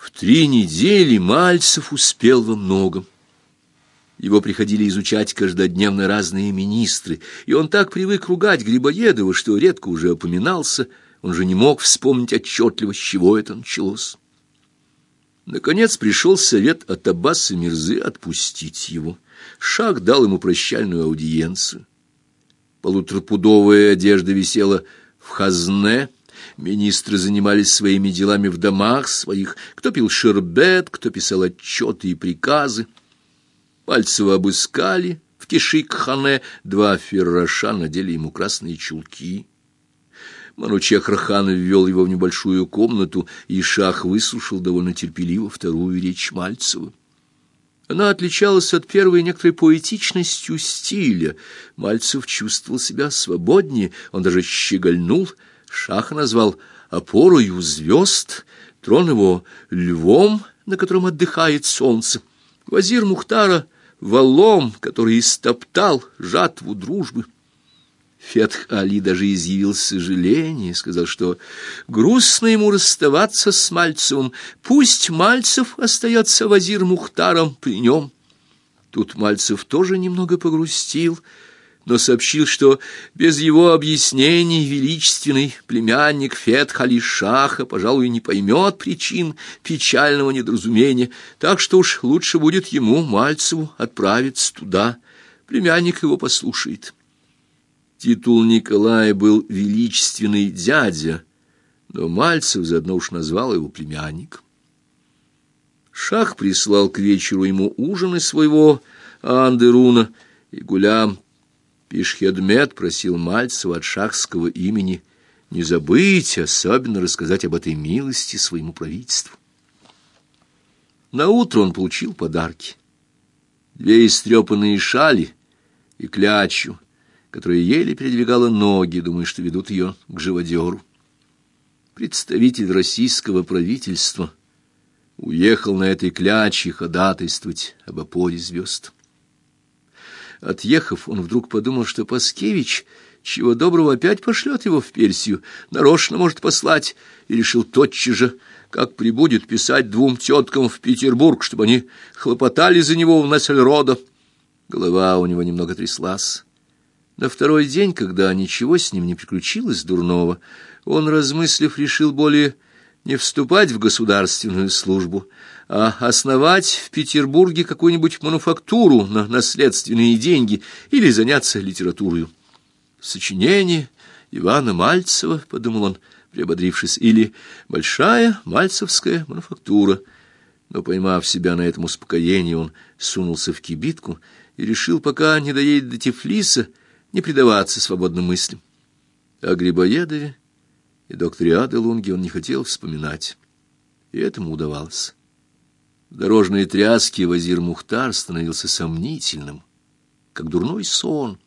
В три недели Мальцев успел во многом. Его приходили изучать каждодневно разные министры, и он так привык ругать Грибоедова, что редко уже опоминался, он же не мог вспомнить отчетливо, с чего это началось. Наконец пришел совет от Аббаса Мирзы отпустить его. Шах дал ему прощальную аудиенцию. Полуторапудовая одежда висела в хазне, Министры занимались своими делами в домах своих, кто пил шербет, кто писал отчеты и приказы. Пальцева обыскали в Кишик-хане, два ферраша надели ему красные чулки. Манучех-рахан ввел его в небольшую комнату, и шах выслушал довольно терпеливо вторую речь Мальцева. Она отличалась от первой некоторой поэтичностью стиля. Мальцев чувствовал себя свободнее, он даже щегольнул — Шах назвал опорою звезд, трон его львом, на котором отдыхает солнце, вазир Мухтара — валом, который истоптал жатву дружбы. Фетх Али даже изъявил сожаление, сказал, что грустно ему расставаться с Мальцевым, пусть Мальцев остается вазир Мухтаром при нем. Тут Мальцев тоже немного погрустил — но сообщил, что без его объяснений величественный племянник Фет Халишаха, пожалуй, не поймет причин печального недоразумения, так что уж лучше будет ему, Мальцеву, отправиться туда. Племянник его послушает. Титул Николая был величественный дядя, но Мальцев заодно уж назвал его племянник. Шах прислал к вечеру ему ужин из своего Андеруна, и Гулям Пишхедмет просил Мальцева от шахского имени не забыть, особенно рассказать об этой милости своему правительству. На утро он получил подарки. Две истрепанные шали и клячу, которая еле передвигала ноги, думая, что ведут ее к живодеру. Представитель российского правительства уехал на этой кляче ходатайствовать об опоре звезд. Отъехав, он вдруг подумал, что Паскевич, чего доброго, опять пошлет его в Персию, нарочно может послать, и решил тотчас же, как прибудет, писать двум теткам в Петербург, чтобы они хлопотали за него в Нессельрода. Голова у него немного тряслась. На второй день, когда ничего с ним не приключилось дурного, он, размыслив, решил более не вступать в государственную службу, а основать в Петербурге какую-нибудь мануфактуру на наследственные деньги или заняться литературой. Сочинение Ивана Мальцева, подумал он, приободрившись, или большая мальцевская мануфактура. Но, поймав себя на этом успокоении, он сунулся в кибитку и решил, пока не доедет до Тифлиса, не предаваться свободным мыслям. О Грибоедове и докторе Аделунге он не хотел вспоминать, и этому удавалось. Дорожные тряски Вазир Мухтар становился сомнительным, как дурной сон.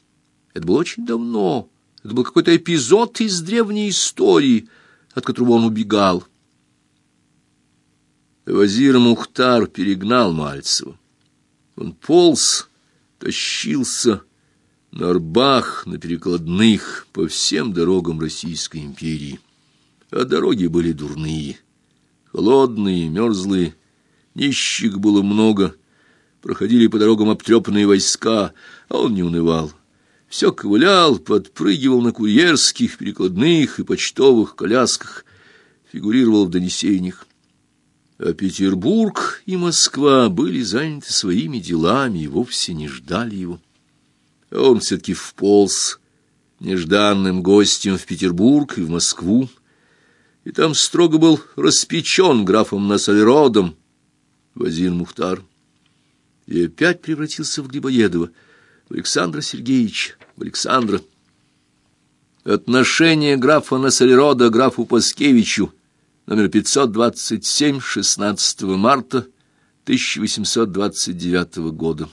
Это было очень давно. Это был какой-то эпизод из древней истории, от которого он убегал. Вазир Мухтар перегнал Мальцева. Он полз, тащился на рбах, на перекладных, по всем дорогам Российской империи. А дороги были дурные, холодные, мерзлые, Нищих было много, проходили по дорогам обтрепанные войска, а он не унывал. Все ковылял, подпрыгивал на курьерских, перекладных и почтовых колясках, фигурировал в донесениях. А Петербург и Москва были заняты своими делами и вовсе не ждали его. А он все-таки вполз нежданным гостем в Петербург и в Москву, и там строго был распечен графом Нассальродом, Вазин Мухтар. И опять превратился в Грибоедова, в Александра Сергеевича, в Александра. Отношение графа Насалерода графу Паскевичу, номер 527, 16 марта 1829 года.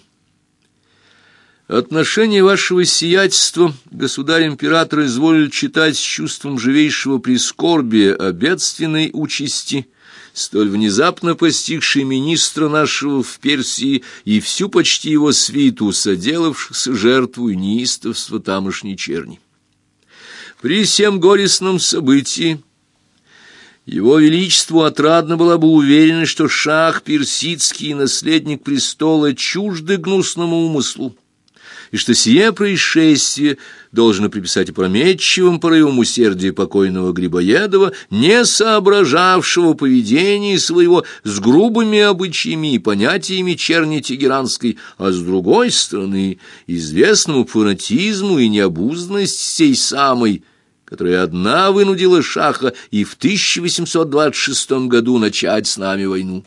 Отношение вашего сиятельства государь-император изволил читать с чувством живейшего прискорбия о бедственной участи – столь внезапно постигший министра нашего в Персии и всю почти его свиту, соделавшихся жертву неистовства тамошней черни. При всем горестном событии Его Величеству отрадно была бы уверенность, что шах персидский наследник престола чужды гнусному умыслу, и что сие происшествие должно приписать опрометчивым порывам усердия покойного Грибоедова, не соображавшего поведения своего с грубыми обычаями и понятиями черни тегеранской, а с другой стороны известному фанатизму и необузданность сей самой которая одна вынудила Шаха и в 1826 году начать с нами войну.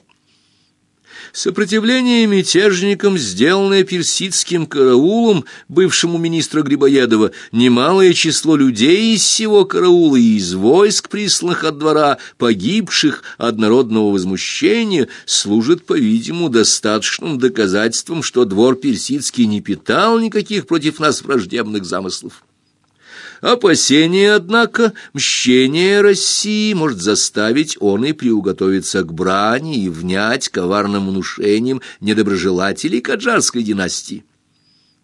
Сопротивление мятежникам, сделанное персидским караулом, бывшему министра Грибоедова, немалое число людей из всего караула и из войск, присланных от двора, погибших от народного возмущения, служит, по-видимому, достаточным доказательством, что двор персидский не питал никаких против нас враждебных замыслов. Опасение, однако, мщение России может заставить он и приуготовиться к брани и внять коварным внушением недоброжелателей Каджарской династии.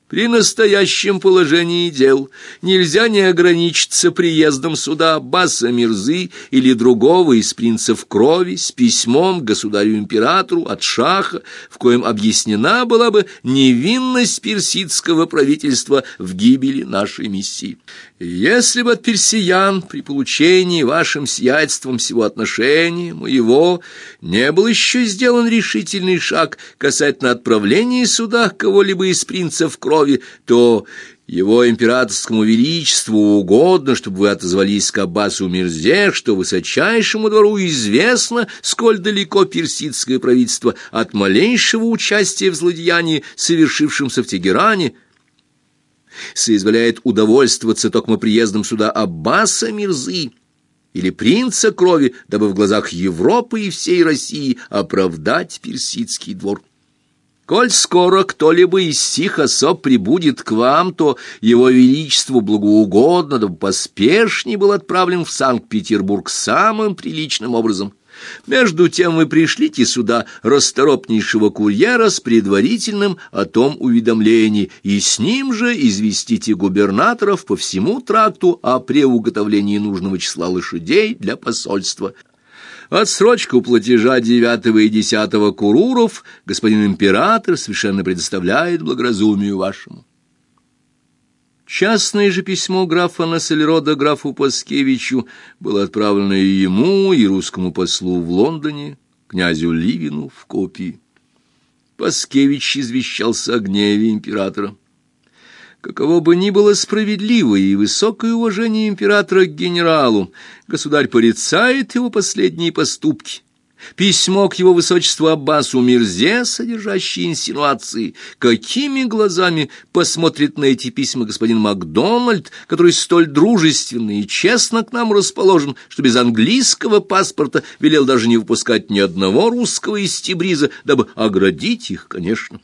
При настоящем положении дел нельзя не ограничиться приездом сюда Аббаса Мирзы или другого из принцев крови с письмом государю-императору от шаха, в коем объяснена была бы невинность персидского правительства в гибели нашей миссии. Если бы от персиян при получении вашим сиятельством всего отношения моего не был еще сделан решительный шаг касательно отправления сюда кого-либо из принцев крови, то его императорскому величеству угодно, чтобы вы отозвались к Аббасу Мирзе, что высочайшему двору известно, сколь далеко персидское правительство от малейшего участия в злодеянии, совершившемся в Тегеране, соизволяет удовольствоваться только приездом сюда Аббаса Мирзы или принца крови, дабы в глазах Европы и всей России оправдать персидский двор. Коль скоро кто-либо из сих особ прибудет к вам, то его величеству благоугодно, дабы поспешней был отправлен в Санкт-Петербург самым приличным образом. Между тем вы пришлите сюда расторопнейшего курьера с предварительным о том уведомлении, и с ним же известите губернаторов по всему тракту о преуготовлении нужного числа лошадей для посольства. Отсрочку платежа девятого и десятого куруров господин император совершенно предоставляет благоразумию вашему. Частное же письмо графа Нассельрода графу Паскевичу было отправлено и ему, и русскому послу в Лондоне, князю Ливину в копии. Паскевич извещался о гневе императора. Каково бы ни было справедливое и высокое уважение императора к генералу, государь порицает его последние поступки. Письмо к его высочеству Аббасу Мирзе, содержащее инсинуации, какими глазами посмотрит на эти письма господин Макдональд, который столь дружественно и честно к нам расположен, что без английского паспорта велел даже не выпускать ни одного русского из Тибриза, дабы оградить их, конечно.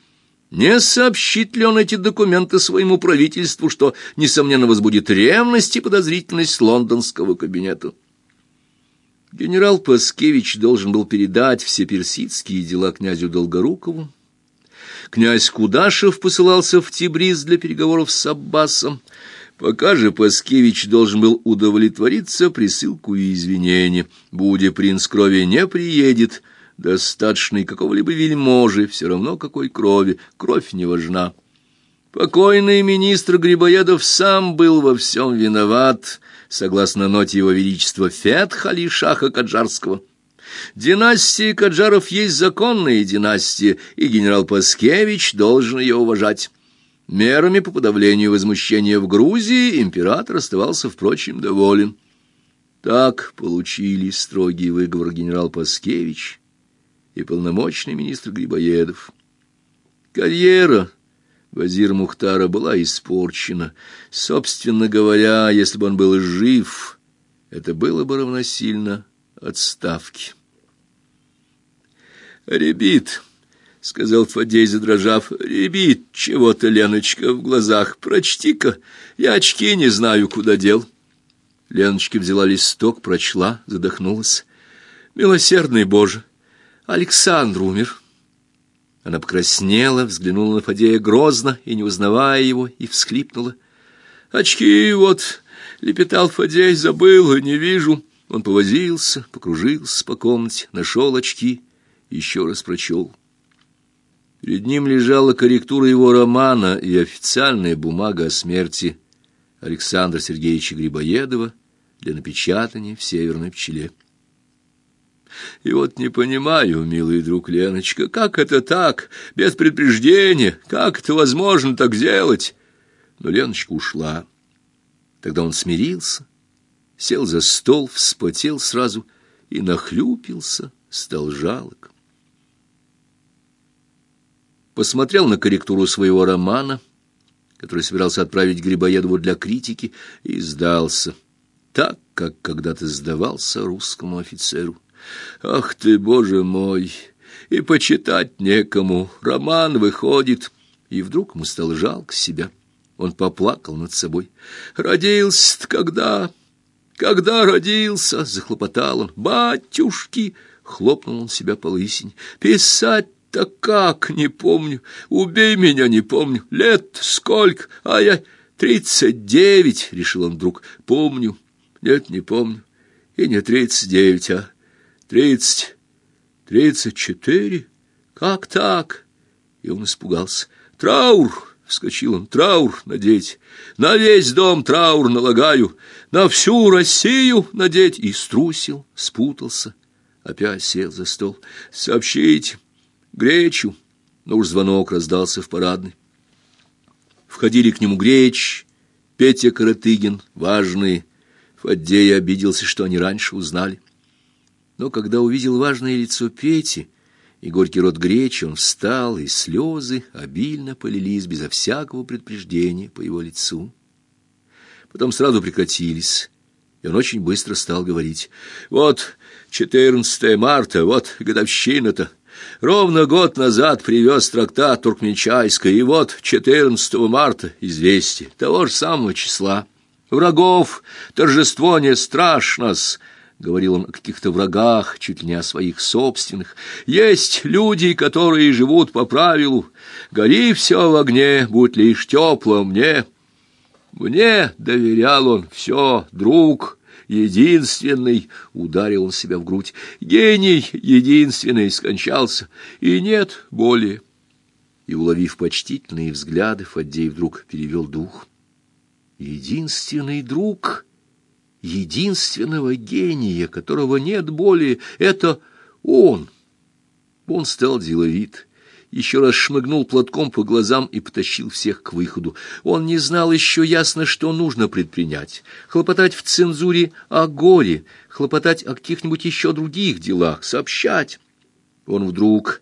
Не сообщит ли он эти документы своему правительству, что, несомненно, возбудит ревность и подозрительность лондонского кабинета? Генерал Паскевич должен был передать все персидские дела князю Долгорукову. Князь Кудашев посылался в Тибриз для переговоров с Аббасом. Пока же Паскевич должен был удовлетвориться присылку и извинения. Будя принц крови не приедет, — достаточно и какого-либо вельможи, все равно какой крови, кровь не важна. Покойный министр Грибоедов сам был во всем виноват, согласно ноте его величества Фетхали Шаха Каджарского. Династия Каджаров есть законная династия, и генерал Паскевич должен ее уважать. Мерами по подавлению возмущения в Грузии император оставался, впрочем, доволен. Так получили строгий выговор генерал Паскевич и полномочный министр Грибоедов. Карьера Вазир Мухтара была испорчена. Собственно говоря, если бы он был жив, это было бы равносильно отставке. «Ребит», — сказал Фадей, задрожав, — «ребит чего-то, Леночка, в глазах. Прочти-ка, я очки не знаю, куда дел». Леночка взяла листок, прочла, задохнулась. «Милосердный Боже!» Александр умер. Она покраснела, взглянула на Фадея грозно и, не узнавая его, и всхлипнула. «Очки вот!» — лепетал Фадей, забыл, не вижу. Он повозился, покружился по комнате, нашел очки, еще раз прочел. Перед ним лежала корректура его романа и официальная бумага о смерти Александра Сергеевича Грибоедова для напечатания в «Северной пчеле». И вот не понимаю, милый друг Леночка, как это так, без предупреждения, как это возможно так сделать? Но Леночка ушла. Тогда он смирился, сел за стол, вспотел сразу и нахлюпился, стал жалок. Посмотрел на корректуру своего романа, который собирался отправить Грибоедову для критики, и сдался, так, как когда-то сдавался русскому офицеру. Ах ты, Боже мой! И почитать некому. Роман выходит. И вдруг ему стало жалко себя. Он поплакал над собой. Родился когда? Когда родился? Захлопотал он. Батюшки! Хлопнул он себя по лысине. Писать-то как, не помню. Убей меня, не помню. Лет сколько? А я тридцать девять, решил он вдруг. Помню. Нет, не помню. И не тридцать девять, а Тридцать... тридцать четыре? Как так? И он испугался. Траур! Вскочил он. Траур надеть. На весь дом траур налагаю. На всю Россию надеть. И струсил, спутался. Опять сел за стол. Сообщите. Гречу. Но уж звонок раздался в парадной. Входили к нему Греч, Петя Каратыгин, важные. Фаддей обиделся, что они раньше узнали. Но когда увидел важное лицо Пети и горький рот гречи, он встал, и слезы обильно полились безо всякого предупреждения по его лицу. Потом сразу прекратились, и он очень быстро стал говорить. «Вот 14 марта, вот годовщина-то. Ровно год назад привез трактат Туркменчайска, и вот 14 марта известие того же самого числа. Врагов торжество не страшно-с». — говорил он о каких-то врагах, чуть ли не о своих собственных. «Есть люди, которые живут по правилу. Гори все в огне, будь лишь тепло мне». «Мне доверял он все, друг, единственный», — ударил он себя в грудь. «Гений единственный скончался, и нет более». И, уловив почтительные взгляды, Фаддей вдруг перевел дух. «Единственный друг...» единственного гения, которого нет более, это он. Он стал деловит, еще раз шмыгнул платком по глазам и потащил всех к выходу. Он не знал еще ясно, что нужно предпринять. Хлопотать в цензуре о горе, хлопотать о каких-нибудь еще других делах, сообщать. Он вдруг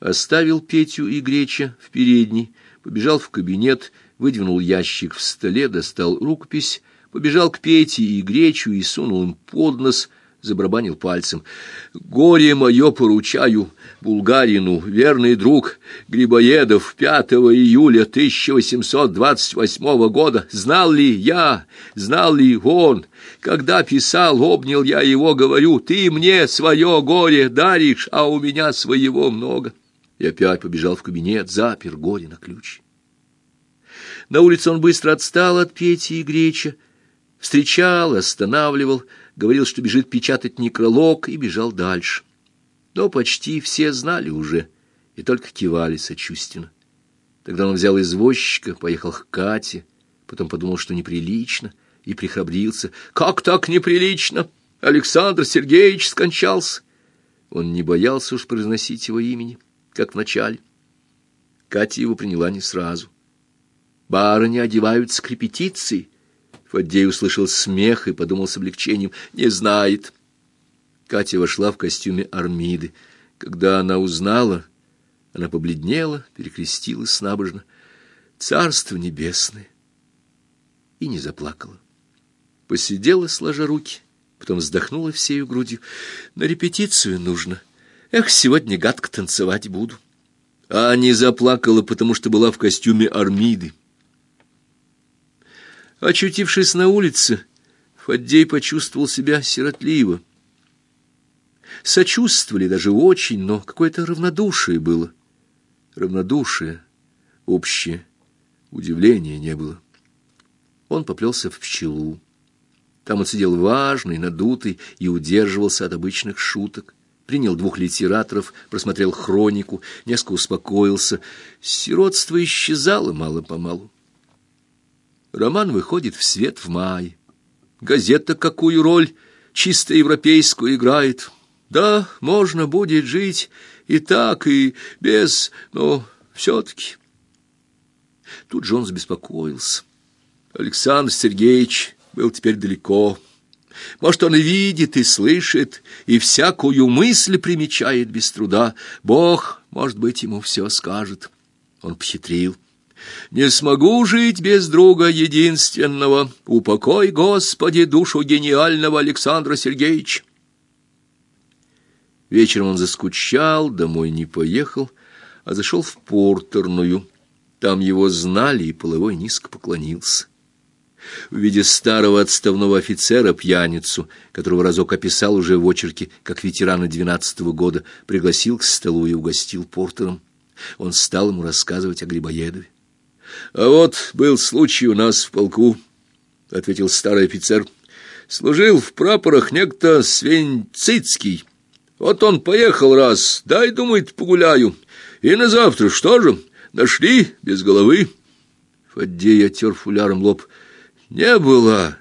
оставил Петю и Греча в передней, побежал в кабинет, выдвинул ящик в столе, достал рукопись, побежал к Пете и Гречу и сунул им под нос, забарабанил пальцем. «Горе мое поручаю булгарину, верный друг Грибоедов 5 июля 1828 года. Знал ли я, знал ли он, когда писал, обнял я его, говорю, ты мне свое горе даришь, а у меня своего много». И опять побежал в кабинет, запер горе на ключ. На улице он быстро отстал от Пети и Греча, Встречал, останавливал, говорил, что бежит печатать некролог, и бежал дальше. Но почти все знали уже и только кивали сочувственно. Тогда он взял извозчика, поехал к Кате, потом подумал, что неприлично, и прихрабрился. «Как так неприлично? Александр Сергеевич скончался!» Он не боялся уж произносить его имени, как вначале. Катя его приняла не сразу. «Барыни одеваются к репетиции», Фаддей услышал смех и подумал с облегчением. «Не знает». Катя вошла в костюме Армиды. Когда она узнала, она побледнела, перекрестилась набожно. «Царство небесное!» И не заплакала. Посидела, сложа руки, потом вздохнула всею грудью. «На репетицию нужно. Эх, сегодня гадко танцевать буду». А не заплакала, потому что была в костюме Армиды. Очутившись на улице, Фаддей почувствовал себя сиротливо. Сочувствовали даже очень, но какое-то равнодушие было. Равнодушие, общее, удивления не было. Он поплелся в пчелу. Там он сидел важный, надутый и удерживался от обычных шуток. Принял двух литераторов, просмотрел хронику, несколько успокоился. Сиротство исчезало мало-помалу. Роман выходит в свет в мае. Газета какую роль чисто европейскую играет. Да, можно будет жить и так, и без, но все-таки... Тут Джонс беспокоился. Александр Сергеевич был теперь далеко. Может, он и видит, и слышит, и всякую мысль примечает без труда. Бог, может быть, ему все скажет. Он похитрил. Не смогу жить без друга единственного. Упокой, Господи, душу гениального Александра Сергеевича. Вечером он заскучал, домой не поехал, а зашел в портерную. Там его знали, и половой низко поклонился. В виде старого отставного офицера-пьяницу, которого разок описал уже в очерке, как ветерана двенадцатого года, пригласил к столу и угостил портером. Он стал ему рассказывать о Грибоедове. — А вот был случай у нас в полку, — ответил старый офицер. — Служил в прапорах некто Свенцицкий. Вот он поехал раз, дай, думает, погуляю. И на завтра что же? Нашли без головы. Фаддей оттер фуляром лоб. Не было,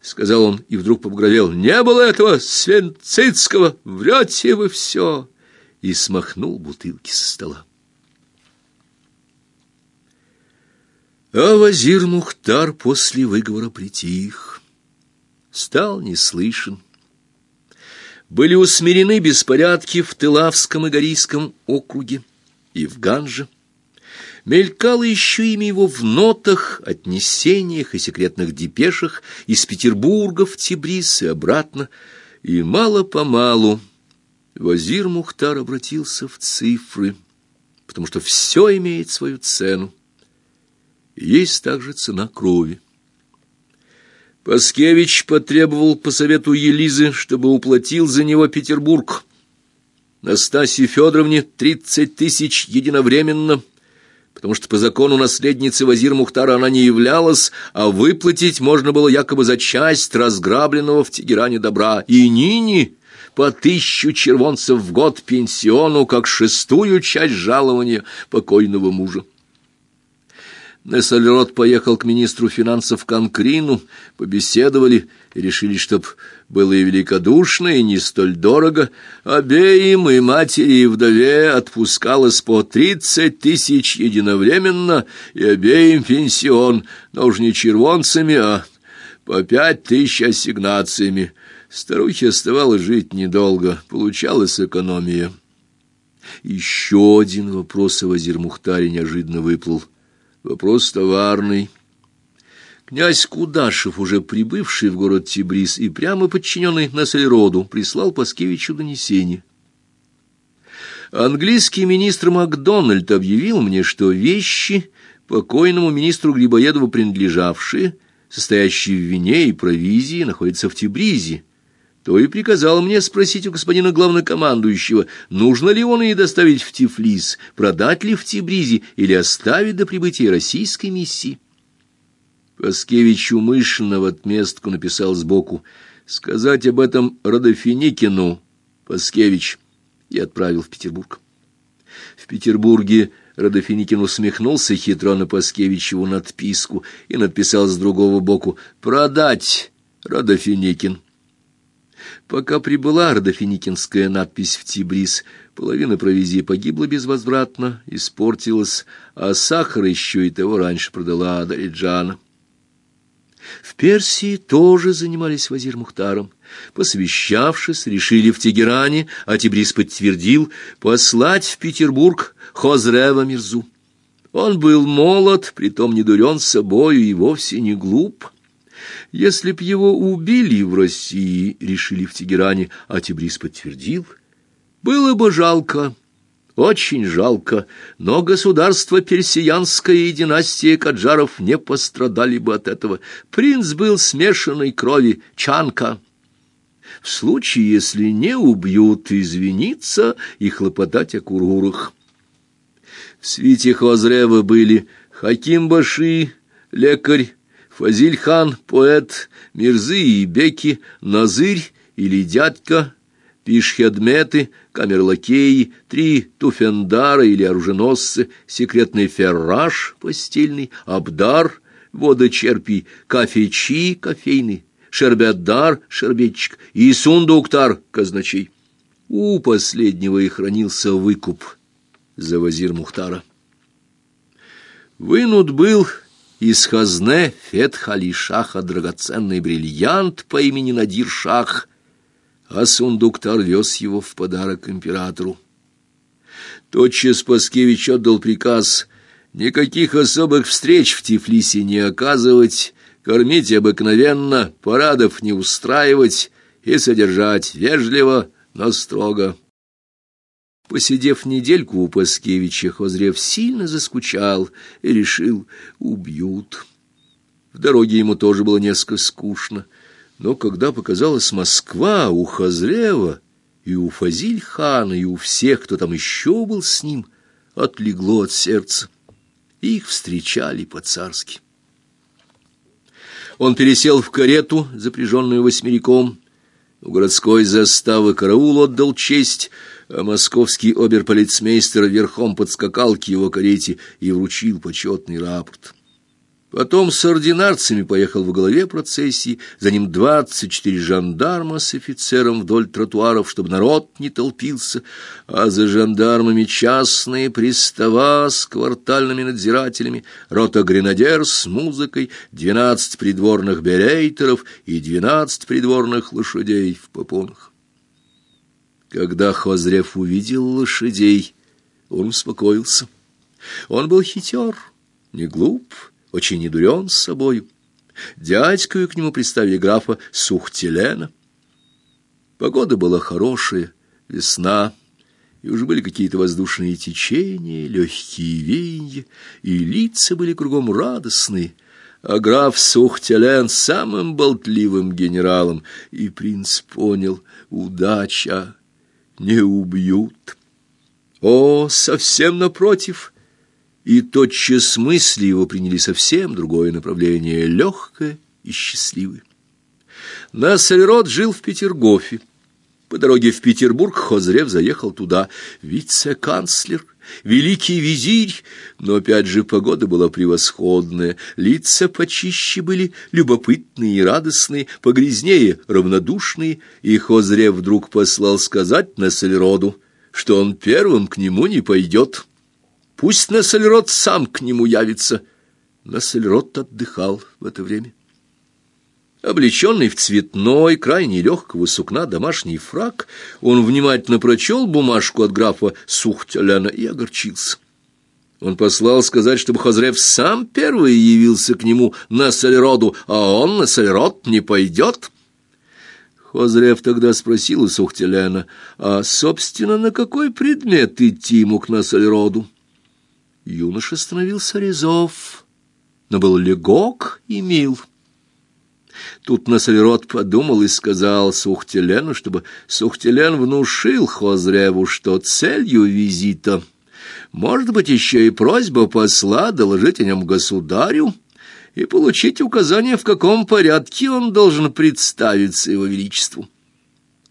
сказал он и вдруг побагровел. Не было этого Свенцицкого. Врете вы все. И смахнул бутылки со стола. А Вазир Мухтар после выговора притих, стал неслышен. Были усмирены беспорядки в Тылавском и Горийском округе и в Ганже. Мелькало еще имя его в нотах, отнесениях и секретных депешах из Петербурга в Тибрис и обратно, и мало-помалу Вазир Мухтар обратился в цифры, потому что все имеет свою цену. Есть также цена крови. Паскевич потребовал по совету Елизы, чтобы уплатил за него Петербург. Настасье Федоровне тридцать тысяч единовременно, потому что по закону наследницы Вазир Мухтара она не являлась, а выплатить можно было якобы за часть разграбленного в Тегеране добра. И Нине по тысячу червонцев в год пенсиону, как шестую часть жалования покойного мужа. Нессельрод поехал к министру финансов Конкрину, побеседовали и решили, чтоб было и великодушно, и не столь дорого. Обеим и матери, и вдове отпускалось по тридцать тысяч единовременно, и обеим пенсион, но уж не червонцами, а по пять тысяч ассигнациями. Старухе оставалось жить недолго, получалась экономия. Еще один вопрос о Вазир-Мухтаре неожиданно выплыл — Вопрос товарный. Князь Кудашев, уже прибывший в город Тибрис и прямо подчиненный Нассельроду, прислал Паскевичу донесение. Английский министр Макдональд объявил мне, что вещи, покойному министру Грибоедову принадлежавшие, состоящие в вине и провизии, находятся в Тибризе, то и приказал мне спросить у господина главнокомандующего, нужно ли он ее доставить в Тифлис, продать ли в Тибризе или оставить до прибытия российской миссии. Паскевич умышленно в отместку написал сбоку «Сказать об этом Родофиникину, Паскевич», и отправил в Петербург. В Петербурге Родофиникин усмехнулся хитро на Паскевичеву надписку и написал с другого боку «Продать, Родофиникин». Пока прибыла родофиникинская надпись в Тибрис, половина провизии погибла безвозвратно, испортилась, а сахар еще и того раньше продала Дариджана. В Персии тоже занимались Вазир Мухтаром. Посвящавшись, решили в Тегеране, а Тибрис подтвердил, послать в Петербург Хозрева Мирзу. Он был молод, притом не дурен собою и вовсе не глуп. Если б его убили в России, решили в Тегеране, а Тибрис подтвердил, было бы жалко, очень жалко, но государство персиянское и династия Каджаров не пострадали бы от этого. Принц был смешанной крови, чанка. В случае, если не убьют, извиниться и хлопотать о курурах. В свите Хозрева были Хаким Баши, лекарь, Фазиль-хан, поэт, Мирзы и Беки, Назырь или дядька, пишхедметы, камерлакеи, три туфендара или оруженосцы, секретный ферраж постельный, абдар, водочерпий, кафечи кофейный, шербетдар, шербетчик и сундуктар, казначей. У последнего и хранился выкуп за вазир Мухтара. Вынут был из хазне Фетхали Шаха драгоценный бриллиант по имени Надир Шах, а сундуктар вез его в подарок императору. Тотчас Паскевич отдал приказ никаких особых встреч в Тифлисе не оказывать, кормить обыкновенно, парадов не устраивать и содержать вежливо, но строго. Посидев недельку у Паскевича, Хозрев сильно заскучал и решил — убьют. В дороге ему тоже было несколько скучно, но когда показалась Москва у Хозрева и у Фазиль-хана, и у всех, кто там еще был с ним, отлегло от сердца. Их встречали по-царски. Он пересел в карету, запряженную восьмериком. У городской заставы караул отдал честь — а московский оберполицмейстер верхом подскакал к его карете и вручил почетный рапорт. Потом с ординарцами поехал в голове процессии, за ним двадцать четыре жандарма с офицером вдоль тротуаров, чтобы народ не толпился, а за жандармами частные пристава с квартальными надзирателями, рота гренадер с музыкой, двенадцать придворных берейтеров и двенадцать придворных лошадей в попонах. Когда Хозрев увидел лошадей, он успокоился. Он был хитер, не глуп, очень недурен с собою. Дядькою к нему приставили графа Сухтелена. Погода была хорошая, весна, и уже были какие-то воздушные течения, легкие веяния, и лица были кругом радостные, а граф Сухтелен самым болтливым генералом, и принц понял — удача не убьют. О, совсем напротив! И тотчас мысли его приняли совсем другое направление, легкое и счастливое. Нассельрод жил в Петергофе. По дороге в Петербург Хозрев заехал туда. Вице-канцлер, великий визирь, но опять же погода была превосходная, лица почище были, любопытные и радостные, погрязнее, равнодушные, и Хозрев вдруг послал сказать Нассельроду, что он первым к нему не пойдет. Пусть Нассельрод сам к нему явится. Нассельрод отдыхал в это время. Облеченный в цветной, крайне легкого сукна домашний фраг, он внимательно прочел бумажку от графа Сухтеляна и огорчился. Он послал сказать, чтобы Хозрев сам первый явился к нему на Сальроду, а он на Сальрод не пойдет. Хозрев тогда спросил у Сухтеляна, а, собственно, на какой предмет идти ему к Насальроду? Юноша становился резов, но был легок и мил. Тут Насалирот подумал и сказал Сухтелену, чтобы Сухтелен внушил Хозреву, что целью визита может быть еще и просьба посла доложить о нем государю и получить указание, в каком порядке он должен представиться его величеству.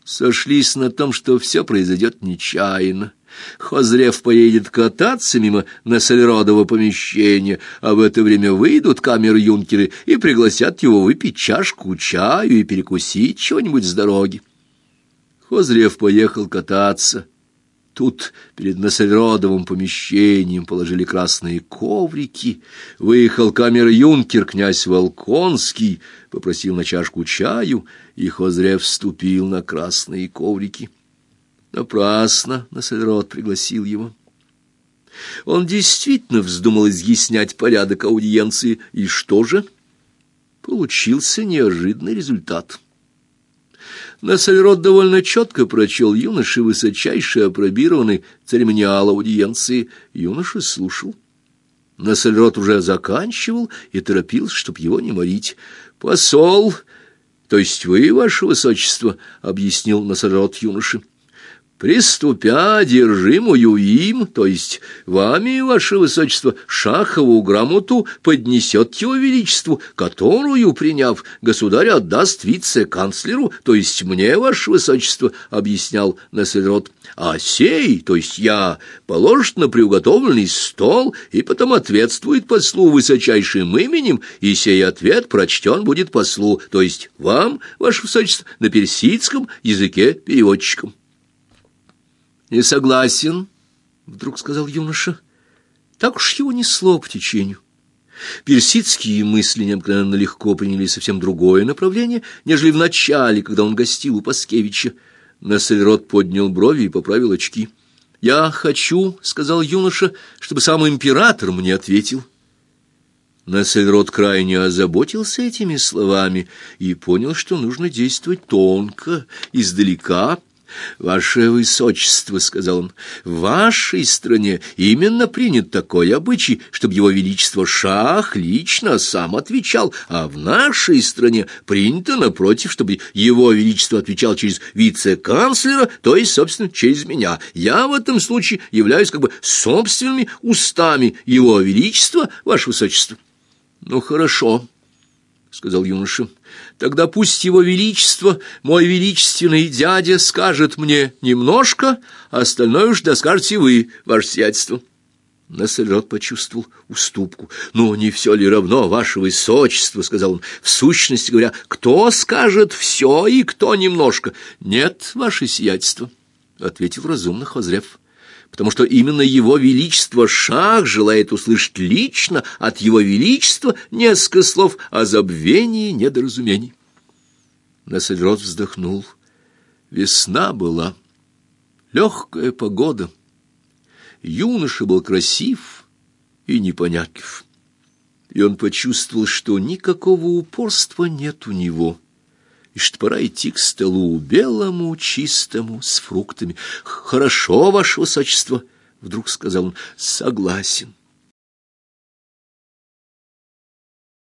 Сошлись на том, что все произойдет нечаянно. Хозрев поедет кататься мимо Нассельродова помещения, а в это время выйдут камер-юнкеры и пригласят его выпить чашку чаю и перекусить чего-нибудь с дороги. Хозрев поехал кататься. Тут перед Нассельродовым помещением положили красные коврики. Выехал камер-юнкер князь Волконский, попросил на чашку чаю, и Хозрев вступил на красные коврики. Напрасно Насельрод пригласил его. Он действительно вздумал изъяснять порядок аудиенции, и что же? Получился неожиданный результат. Насельрод довольно четко прочел юноше высочайший опробированный церемониал аудиенции. Юноша слушал. Насельрод уже заканчивал и торопился, чтоб его не морить. «Посол, то есть вы, ваше высочество», — объяснил Насельрод юноше, — приступя одержимую им, то есть вами, ваше высочество, шахову грамоту поднесет его величеству, которую, приняв, государь отдаст вице-канцлеру, то есть мне, ваше высочество, объяснял Нессельрот, а сей, то есть я, положит на приуготовленный стол и потом ответствует послу высочайшим именем, и сей ответ прочтен будет послу, то есть вам, ваше высочество, на персидском языке переводчиком. «Не согласен», — вдруг сказал юноша. Так уж его несло по течению. Персидские мысли необыкновенно легко приняли совсем другое направление, нежели в начале, когда он гостил у Паскевича. Нассельрот поднял брови и поправил очки. «Я хочу», — сказал юноша, — «чтобы сам император мне ответил». Нассельрот крайне озаботился этими словами и понял, что нужно действовать тонко, издалека, — «Ваше Высочество», — сказал он, — «в вашей стране именно принят такой обычай, чтобы его величество Шах лично сам отвечал, а в нашей стране принято, напротив, чтобы его величество отвечал через вице-канцлера, то есть, собственно, через меня. Я в этом случае являюсь как бы собственными устами его величества, ваше Высочество». «Ну, хорошо», — сказал юноша, — Тогда пусть его величество, мой величественный дядя, скажет мне немножко, а остальное уж доскажете вы, ваше сиятельство. Нассельрот почувствовал уступку. «Ну, не все ли равно, ваше высочество?» — сказал он. «В сущности говоря, кто скажет все и кто немножко?» «Нет, ваше сиятельство», — ответил разумно Хозрев потому что именно его величество Шах желает услышать лично от его величества несколько слов о забвении недоразумений. Насельрод вздохнул. Весна была, легкая погода. Юноша был красив и непонятлив. И он почувствовал, что никакого упорства нет у него — и что пора идти к столу белому, чистому, с фруктами. «Хорошо, ваше высочество!» — вдруг сказал он. «Согласен».